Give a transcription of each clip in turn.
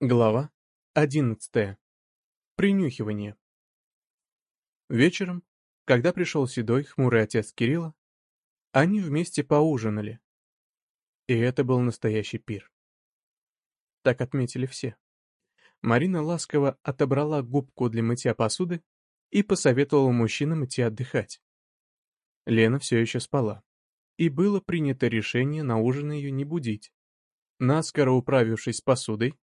Глава одиннадцатая. Принюхивание. Вечером, когда пришел седой, хмурый отец Кирилла, они вместе поужинали. И это был настоящий пир. Так отметили все. Марина ласково отобрала губку для мытья посуды и посоветовала мужчинам идти отдыхать. Лена все еще спала, и было принято решение на ужин ее не будить. Наскоро управившись с посудой,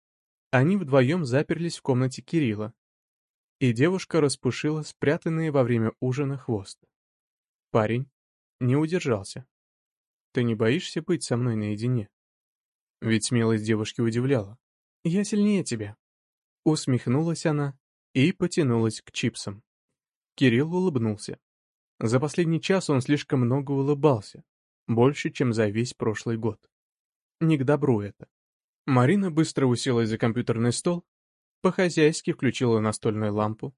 они вдвоем заперлись в комнате Кирилла, и девушка распушила спрятанный во время ужина хвост. Парень не удержался. «Ты не боишься быть со мной наедине?» Ведь смелость девушки удивляла. «Я сильнее тебя». Усмехнулась она и потянулась к чипсам. Кирилл улыбнулся. За последний час он слишком много улыбался, больше, чем за весь прошлый год. Не к добру это. Марина быстро уселась за компьютерный стол, по-хозяйски включила настольную лампу.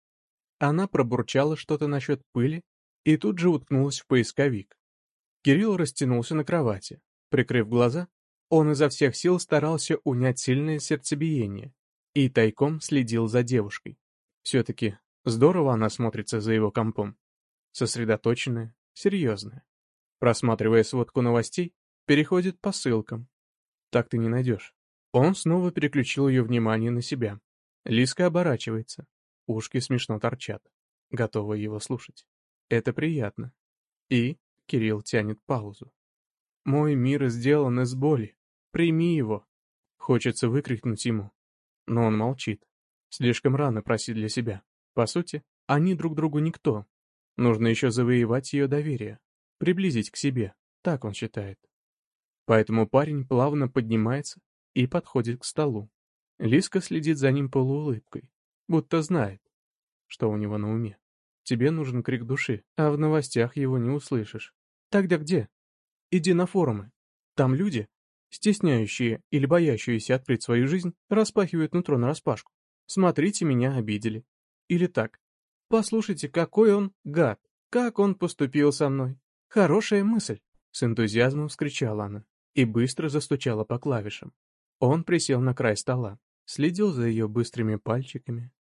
Она пробурчала что-то насчет пыли и тут же уткнулась в поисковик. Кирилл растянулся на кровати. Прикрыв глаза, он изо всех сил старался унять сильное сердцебиение и тайком следил за девушкой. Все-таки здорово она смотрится за его компом. Сосредоточенная, серьезная. Просматривая сводку новостей, переходит по ссылкам. Так ты не найдешь. Он снова переключил ее внимание на себя. Лиска оборачивается. Ушки смешно торчат. Готова его слушать. Это приятно. И Кирилл тянет паузу. «Мой мир сделан из боли. Прими его!» Хочется выкрикнуть ему. Но он молчит. Слишком рано просить для себя. По сути, они друг другу никто. Нужно еще завоевать ее доверие. Приблизить к себе. Так он считает. Поэтому парень плавно поднимается и подходит к столу. Лиска следит за ним полуулыбкой, будто знает, что у него на уме. Тебе нужен крик души, а в новостях его не услышишь. Тогда где? Иди на форумы. Там люди, стесняющие или боящиеся открыть свою жизнь, распахивают нутро нараспашку. Смотрите, меня обидели. Или так. Послушайте, какой он гад. Как он поступил со мной. Хорошая мысль. С энтузиазмом вскричала она и быстро застучала по клавишам. Он присел на край стола, следил за ее быстрыми пальчиками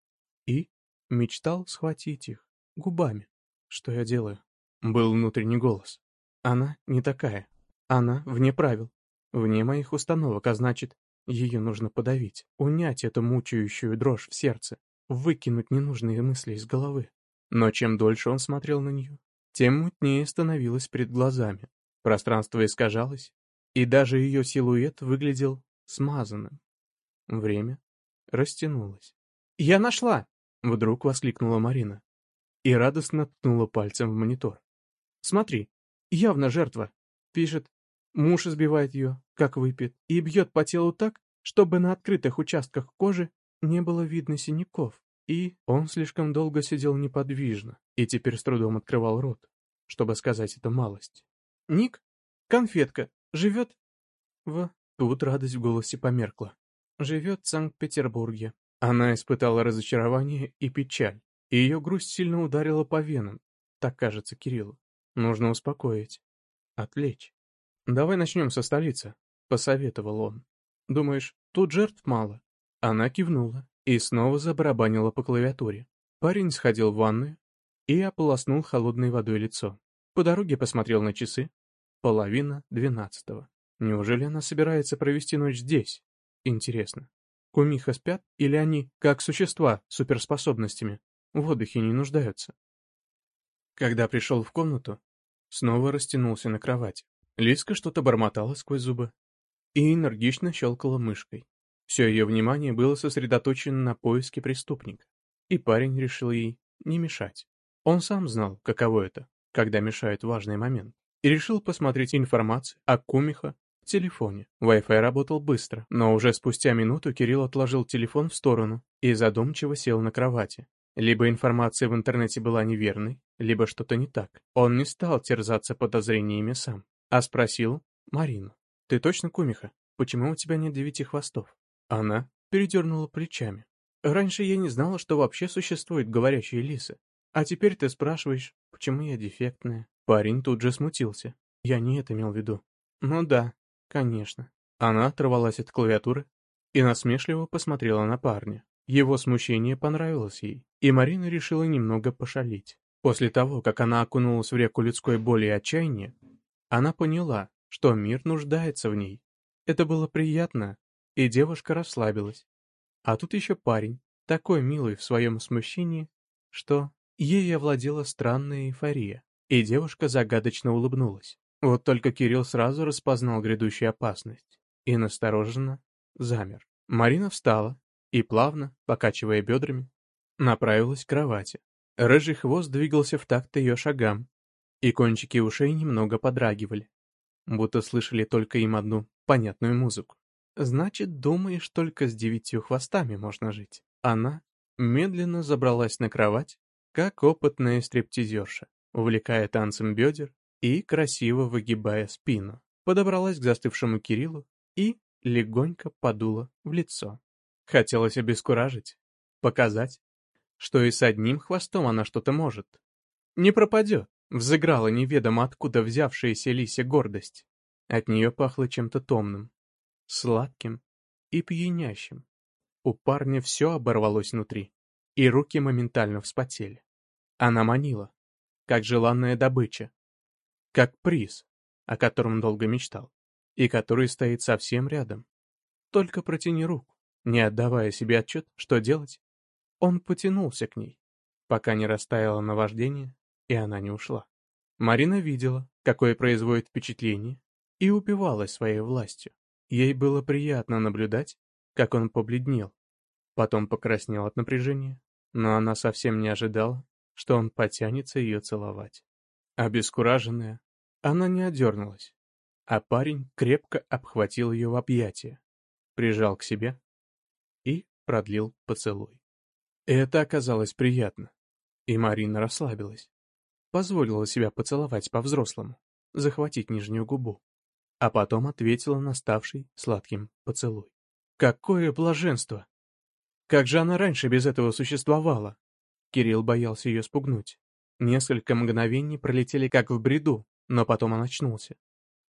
и мечтал схватить их губами. Что я делаю? Был внутренний голос. Она не такая. Она вне правил, вне моих установок, а значит, ее нужно подавить, унять эту мучающую дрожь в сердце, выкинуть ненужные мысли из головы. Но чем дольше он смотрел на нее, тем мутнее становилось перед глазами. Пространство искажалось, и даже ее силуэт выглядел смазанным. Время растянулось. «Я нашла!» — вдруг воскликнула Марина и радостно ткнула пальцем в монитор. «Смотри, явно жертва!» — пишет. Муж избивает ее, как выпьет, и бьет по телу так, чтобы на открытых участках кожи не было видно синяков. И он слишком долго сидел неподвижно и теперь с трудом открывал рот, чтобы сказать эту малость. Ник, конфетка, живет в Тут радость в голосе померкла. Живет в Санкт-Петербурге. Она испытала разочарование и печаль, и ее грусть сильно ударила по венам, так кажется Кириллу. Нужно успокоить, отвлечь. «Давай начнем со столицы», — посоветовал он. «Думаешь, тут жертв мало?» Она кивнула и снова забарабанила по клавиатуре. Парень сходил в ванную и ополоснул холодной водой лицо. По дороге посмотрел на часы. Половина двенадцатого. Неужели она собирается провести ночь здесь? Интересно. Кумиха спят или они, как существа с суперспособностями, в отдыхе не нуждаются? Когда пришел в комнату, снова растянулся на кровати. Лиска что-то бормотала сквозь зубы и энергично щелкала мышкой. Все ее внимание было сосредоточено на поиске преступника, и парень решил ей не мешать. Он сам знал, каково это, когда мешает важный момент, и решил посмотреть информацию о Кумиха телефоне. Wi-Fi работал быстро, но уже спустя минуту Кирилл отложил телефон в сторону и задумчиво сел на кровати. Либо информация в интернете была неверной, либо что-то не так. Он не стал терзаться подозрениями сам, а спросил Марину. «Ты точно кумиха? Почему у тебя нет девяти хвостов?» Она передернула плечами. «Раньше я не знала, что вообще существуют говорящие лисы. А теперь ты спрашиваешь, почему я дефектная?» Парень тут же смутился. Я не это имел в виду. «Ну да, Конечно. Она оторвалась от клавиатуры и насмешливо посмотрела на парня. Его смущение понравилось ей, и Марина решила немного пошалить. После того, как она окунулась в реку людской боли и отчаяния, она поняла, что мир нуждается в ней. Это было приятно, и девушка расслабилась. А тут еще парень, такой милый в своем смущении, что ей овладела странная эйфория, и девушка загадочно улыбнулась. Вот только Кирилл сразу распознал грядущую опасность и настороженно замер. Марина встала и, плавно, покачивая бедрами, направилась к кровати. Рыжий хвост двигался в такт ее шагам, и кончики ушей немного подрагивали, будто слышали только им одну понятную музыку. Значит, думаешь, только с девятью хвостами можно жить. Она медленно забралась на кровать, как опытная стриптизерша, увлекая танцем бедер и красиво выгибая спину. Подобралась к застывшему Кириллу и легонько подула в лицо. Хотелось обескуражить, показать, что и с одним хвостом она что-то может. Не пропадет, взыграла неведомо откуда взявшаяся Лися гордость. От нее пахло чем-то томным, сладким и пьянящим. У парня все оборвалось внутри, и руки моментально вспотели. Она манила, как желанная добыча, как приз, о котором долго мечтал, и который стоит совсем рядом. Только протяни руку, не отдавая себе отчет, что делать. Он потянулся к ней, пока не растаяло наваждение, и она не ушла. Марина видела, какое производит впечатление, и упивалась своей властью. Ей было приятно наблюдать, как он побледнел, потом покраснел от напряжения, но она совсем не ожидала, что он потянется ее целовать. Обескураженная, она не одернулась, а парень крепко обхватил ее в объятия, прижал к себе и продлил поцелуй. Это оказалось приятно, и Марина расслабилась, позволила себя поцеловать по-взрослому, захватить нижнюю губу а потом ответила на ставший сладким поцелуй. Какое блаженство! Как же она раньше без этого существовала? Кирилл боялся ее спугнуть. Несколько мгновений пролетели как в бреду, но потом он очнулся.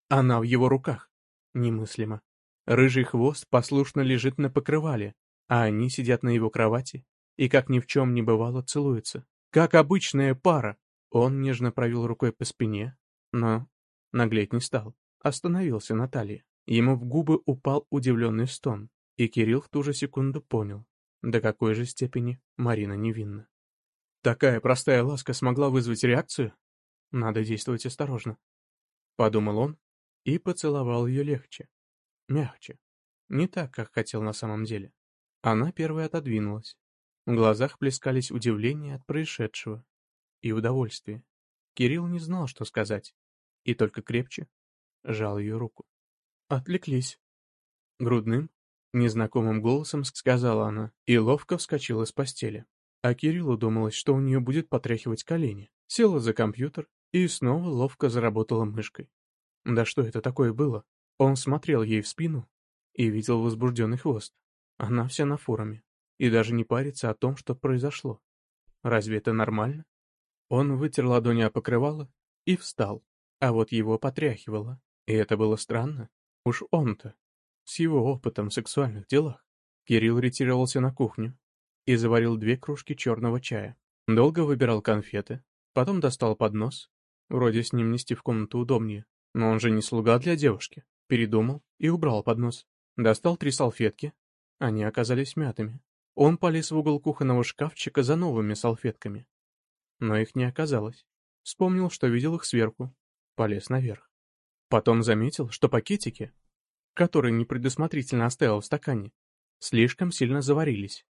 Она в его руках. Немыслимо. Рыжий хвост послушно лежит на покрывале, а они сидят на его кровати и, как ни в чем не бывало, целуются. Как обычная пара. Он нежно провел рукой по спине, но наглеть не стал остановился на талии. Ему в губы упал удивленный стон, и Кирилл в ту же секунду понял, до какой же степени Марина невинна. Такая простая ласка смогла вызвать реакцию? Надо действовать осторожно. Подумал он и поцеловал ее легче, мягче, не так, как хотел на самом деле. Она первой отодвинулась. В глазах плескались удивление от происшедшего и удовольствие. Кирилл не знал, что сказать, и только крепче жал ее руку. «Отвлеклись». Грудным, незнакомым голосом сказала она и ловко вскочила с постели. А Кириллу думалось, что у нее будет потряхивать колени. Села за компьютер и снова ловко заработала мышкой. Да что это такое было? Он смотрел ей в спину и видел возбужденный хвост. Она вся на форуме и даже не парится о том, что произошло. Разве это нормально? Он вытер ладони о покрывало и встал, а вот его потряхивало. И это было странно. Уж он-то, с его опытом в сексуальных делах. Кирилл ретировался на кухню и заварил две кружки черного чая. Долго выбирал конфеты, потом достал поднос. Вроде с ним нести в комнату удобнее. Но он же не слуга для девушки. Передумал и убрал поднос. Достал три салфетки. Они оказались мятыми. Он полез в угол кухонного шкафчика за новыми салфетками. Но их не оказалось. Вспомнил, что видел их сверху. Полез наверх. Потом заметил, что пакетики, которые непредусмотрительно оставил в стакане, слишком сильно заварились.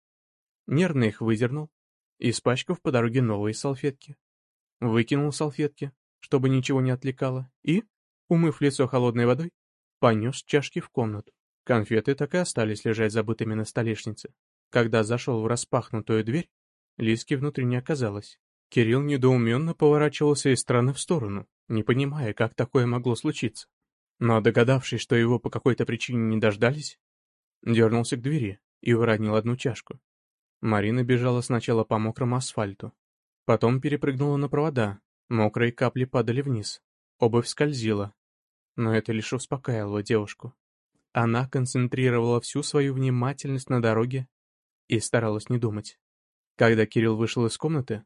Нервно их выдернул, испачкав по дороге новые салфетки. Выкинул салфетки, чтобы ничего не отвлекало, и, умыв лицо холодной водой, понес чашки в комнату. Конфеты так и остались лежать забытыми на столешнице. Когда зашел в распахнутую дверь, Лиски внутри не оказалось. Кирилл недоуменно поворачивался из стороны в сторону, не понимая, как такое могло случиться. Но догадавшись, что его по какой-то причине не дождались, дернулся к двери и выронил одну чашку. Марина бежала сначала по мокрому асфальту, потом перепрыгнула на провода, мокрые капли падали вниз, обувь скользила, но это лишь успокаивало девушку. Она концентрировала всю свою внимательность на дороге и старалась не думать. Когда Кирилл вышел из комнаты,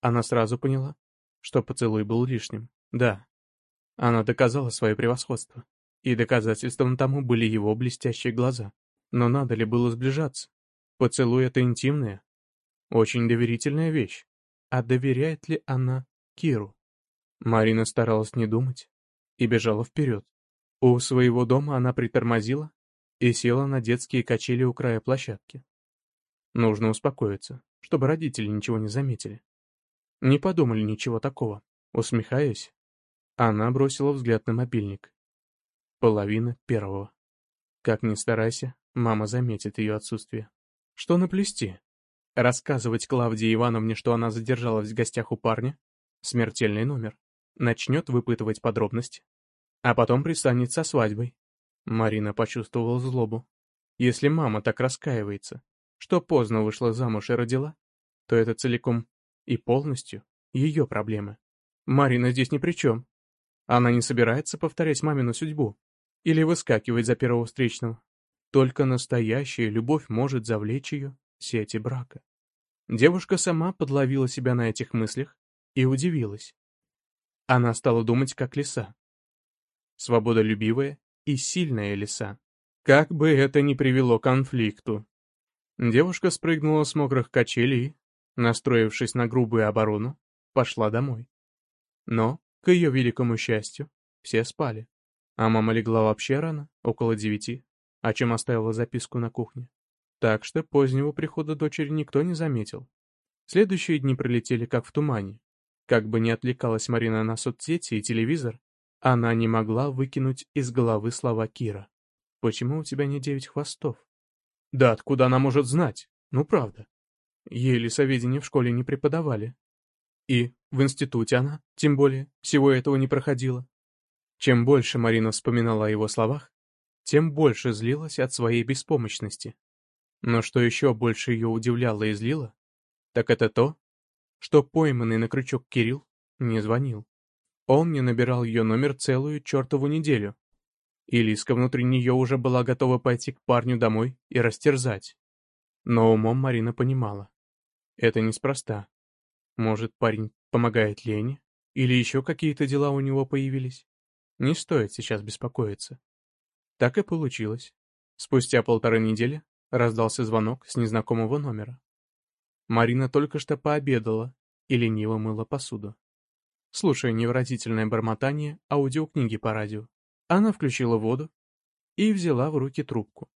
она сразу поняла, что поцелуй был лишним. Да, она доказала свое превосходство, и доказательством тому были его блестящие глаза. Но надо ли было сближаться? Поцелуй — это интимная, очень доверительная вещь. А доверяет ли она Киру? Марина старалась не думать и бежала вперед. У своего дома она притормозила и села на детские качели у края площадки. Нужно успокоиться, чтобы родители ничего не заметили. Не подумали ничего такого. Усмехаясь, она бросила взгляд на мобильник. Половина первого. Как ни старайся, мама заметит ее отсутствие. Что наплести? Рассказывать Клавдии Ивановне, что она задержалась в гостях у парня? Смертельный номер. Начнет выпытывать подробности. А потом пристанет со свадьбой. Марина почувствовала злобу. Если мама так раскаивается, что поздно вышла замуж и родила, то это целиком и полностью ее проблемы. Марина здесь ни при чем. Она не собирается повторять мамину судьбу или выскакивать за первого встречного. Только настоящая любовь может завлечь ее в сети брака. Девушка сама подловила себя на этих мыслях и удивилась. Она стала думать как лиса. Свободолюбивая и сильная лиса. Как бы это ни привело к конфликту. Девушка спрыгнула с мокрых качелей настроившись на грубую оборону, пошла домой. Но, к ее великому счастью, все спали. А мама легла вообще рано, около девяти, о чем оставила записку на кухне. Так что позднего прихода дочери никто не заметил. Следующие дни пролетели как в тумане. Как бы ни отвлекалась Марина на соцсети и телевизор, она не могла выкинуть из головы слова Кира. «Почему у тебя не девять хвостов?» «Да откуда она может знать? Ну правда». Ей лесоведение в школе не преподавали. И в институте она, тем более, всего этого не проходила. Чем больше Марина вспоминала о его словах, тем больше злилась от своей беспомощности. Но что еще больше ее удивляло и злило, так это то, что пойманный на крючок Кирилл не звонил. Он не набирал ее номер целую чертову неделю. И Лиска внутри нее уже была готова пойти к парню домой и растерзать. Но умом Марина понимала. Это неспроста. Может, парень помогает Лене? Или еще какие-то дела у него появились? Не стоит сейчас беспокоиться. Так и получилось. Спустя полторы недели раздался звонок с незнакомого номера. Марина только что пообедала и лениво мыла посуду. Слушая невратительное бормотание аудиокниги по радио, она включила воду и взяла в руки трубку.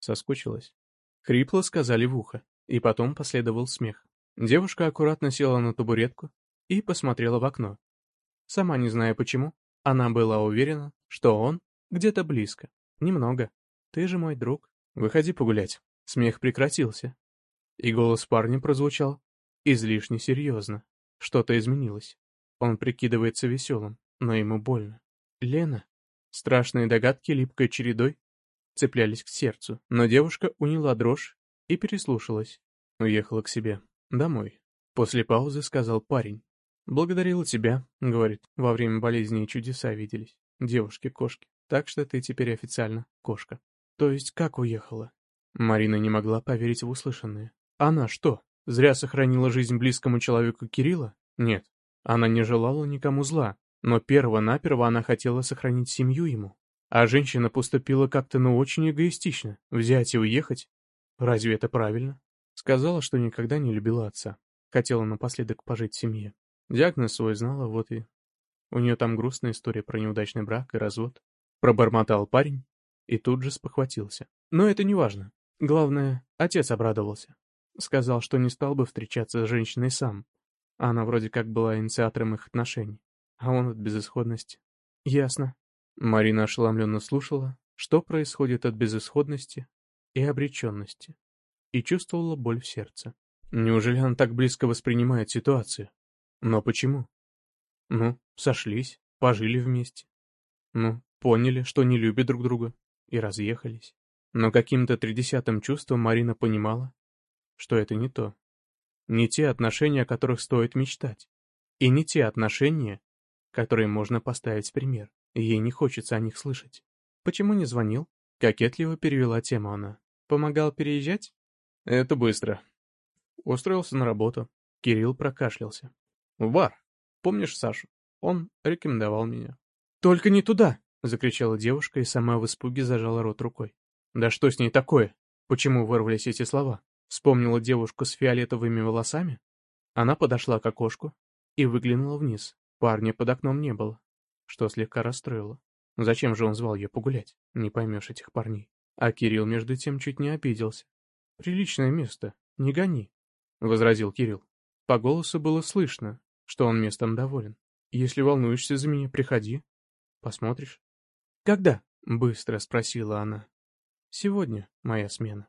Соскучилась. Хрипло сказали в ухо. И потом последовал смех. Девушка аккуратно села на табуретку и посмотрела в окно. Сама не зная почему, она была уверена, что он где-то близко. Немного. Ты же мой друг. Выходи погулять. Смех прекратился. И голос парня прозвучал излишне серьезно. Что-то изменилось. Он прикидывается веселым, но ему больно. Лена. Страшные догадки липкой чередой цеплялись к сердцу, но девушка уняла дрожь и переслушалась. Уехала к себе. Домой. После паузы сказал парень. «Благодарила тебя», — говорит, — «во время болезни и чудеса виделись. Девушки-кошки. Так что ты теперь официально кошка». «То есть как уехала?» Марина не могла поверить в услышанное. «Она что, зря сохранила жизнь близкому человеку Кирилла? Нет, она не желала никому зла, но перво-наперво она хотела сохранить семью ему. А женщина поступила как-то ну очень эгоистично. Взять и уехать? Разве это правильно? Сказала, что никогда не любила отца. Хотела напоследок пожить в семье. Диагноз свой знала, вот и... У нее там грустная история про неудачный брак и развод. Пробормотал парень и тут же спохватился. Но это не важно. Главное, отец обрадовался. Сказал, что не стал бы встречаться с женщиной сам. Она вроде как была инициатором их отношений. А он от безысходности. Ясно. Марина ошеломленно слушала, что происходит от безысходности и обреченности, и чувствовала боль в сердце. Неужели она так близко воспринимает ситуацию? Но почему? Ну, сошлись, пожили вместе. Ну, поняли, что не любят друг друга, и разъехались. Но каким-то тридесятым чувством Марина понимала, что это не то. Не те отношения, о которых стоит мечтать. И не те отношения, которые можно поставить в пример. Ей не хочется о них слышать. Почему не звонил? Кокетливо перевела тему она. Помогал переезжать? Это быстро. Устроился на работу. Кирилл прокашлялся. Вар. Помнишь Сашу? Он рекомендовал меня. Только не туда! Закричала девушка и сама в испуге зажала рот рукой. Да что с ней такое? Почему вырвались эти слова? Вспомнила девушку с фиолетовыми волосами? Она подошла к окошку и выглянула вниз. Парня под окном не было, что слегка расстроило. Зачем же он звал ее погулять? Не поймешь этих парней. А Кирилл между тем чуть не обиделся. «Приличное место, не гони», — возразил Кирилл. По голосу было слышно, что он местом доволен. «Если волнуешься за меня, приходи. Посмотришь». «Когда?» — быстро спросила она. «Сегодня моя смена».